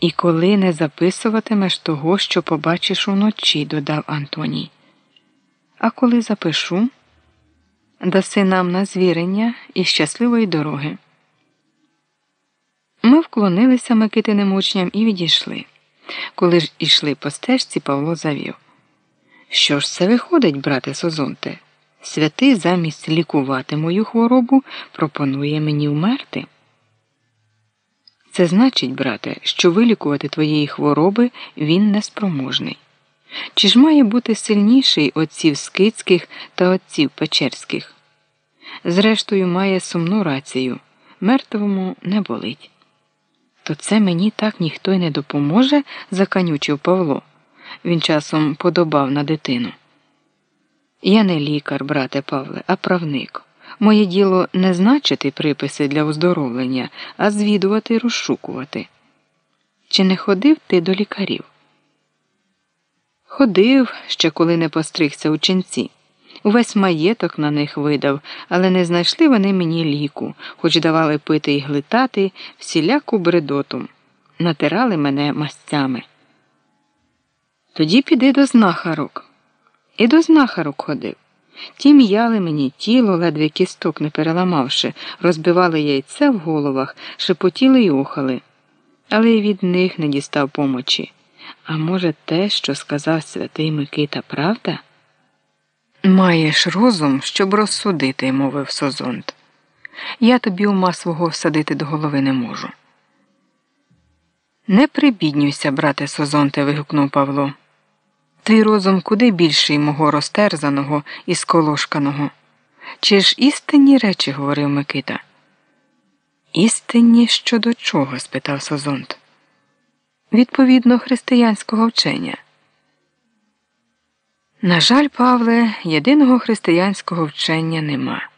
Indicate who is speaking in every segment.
Speaker 1: І коли не записуватимеш того, що побачиш уночі, додав Антоній. А коли запишу, даси нам на звірення і щасливої дороги. Ми вклонилися Микитиним учням і відійшли. Коли ж ішли по стежці, Павло завів. Що ж це виходить, брате Созонте? Святий замість лікувати мою хворобу пропонує мені вмерти. Це значить, брате, що вилікувати твоєї хвороби він неспроможний. Чи ж має бути сильніший отців скицьких та отців печерських? Зрештою, має сумну рацію мертвому не болить. То це мені так ніхто й не допоможе, заканючив Павло. Він часом подобав на дитину. Я не лікар, брате Павле, а правник. Моє діло не значити приписи для оздоровлення, а звідувати і розшукувати. Чи не ходив ти до лікарів? Ходив, ще коли не постригся у ченці. Увесь маєток на них видав, але не знайшли вони мені ліку, хоч давали пити і глитати всіляку бредоту, натирали мене мастями. Тоді піди до знахарок. І до знахарок ходив. Ті м'яли мені тіло, ледве кісток не переламавши, розбивали яйця в головах, шепотіли й охали. Але й від них не дістав помочі. А може, те, що сказав святий Микита, правда? Маєш розум, щоб розсудити, мовив Созонт. Я тобі ума свого всадити до голови не можу. Не прибіднюйся, брате Созонте, вигукнув Павло. Твій розум куди більший мого розтерзаного і сколошканого. Чи ж істинні речі, говорив Микита? Істинні щодо чого? спитав Созонт. Відповідно християнського вчення. На жаль, Павле, єдиного християнського вчення нема.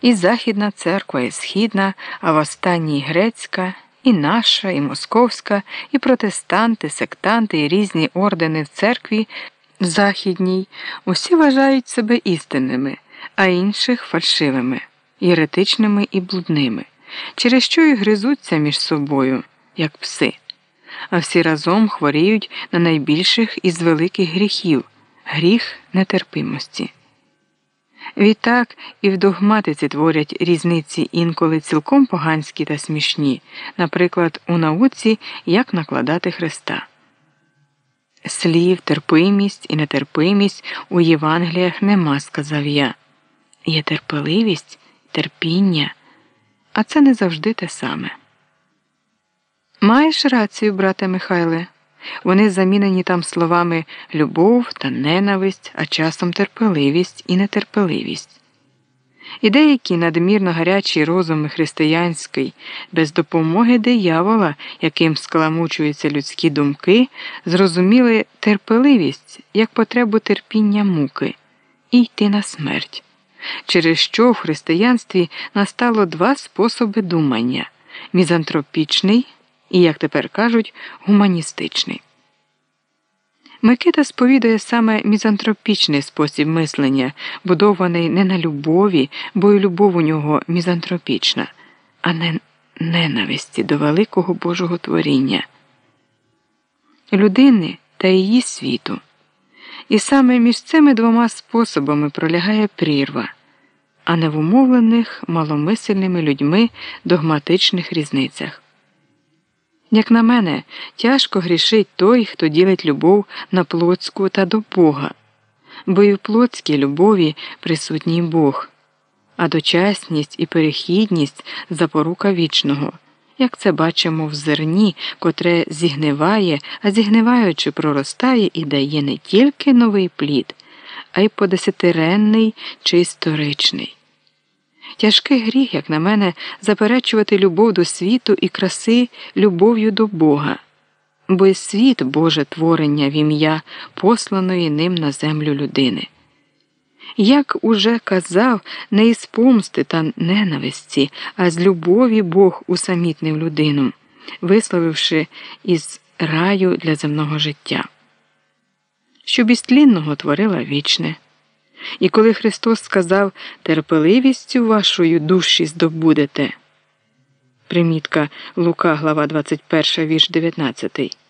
Speaker 1: І Західна церква, і Східна, а в останній грецька, і наша, і московська, і протестанти, сектанти, і різні ордени в церкві західній усі вважають себе істинними, а інших фальшивими, єретичними і блудними, через що й гризуться між собою, як пси, а всі разом хворіють на найбільших із великих гріхів гріх нетерпимості. Відтак і в догматиці творять різниці інколи цілком поганські та смішні, наприклад, у науці як накладати хреста. Слів, терпимість і нетерпимість у Євангеліях нема, сказав я. Є терпеливість, терпіння, а це не завжди те саме. Маєш рацію, брате Михайле. Вони замінені там словами любов та ненависть, а часом терпеливість і нетерпеливість. І деякі надмірно гарячі розуми християнський, без допомоги диявола, яким скаламучуються людські думки, зрозуміли терпеливість як потребу терпіння муки і йти на смерть, через що в християнстві настало два способи думання мізантропічний і, як тепер кажуть, гуманістичний. Микита сповідує саме мізантропічний спосіб мислення, будований не на любові, бо й любов у нього мізантропічна, а не ненависті до великого Божого творіння, людини та її світу. І саме між цими двома способами пролягає прірва, а не в умовлених маломисельними людьми догматичних різницях. Як на мене, тяжко грішить той, хто ділить любов на плотську та до Бога, бо і в плотській любові присутній Бог, а дочасність і перехідність запорука вічного, як це бачимо в зерні, котре зігниває, а зігниваючи, проростає і дає не тільки новий плід, а й подесятиренний чи історичний. Тяжкий гріх, як на мене, заперечувати любов до світу і краси любов'ю до Бога, бо й світ Боже творення в ім'я посланої ним на землю людини. Як уже казав, не із помсти та ненависті, а з любові Бог усамітнив людину, висловивши із раю для земного життя, що безтлінного творила вічне. І коли Христос сказав терпеливістю вашою душі здобудете. Примітка Лука, глава 21, вірш 19.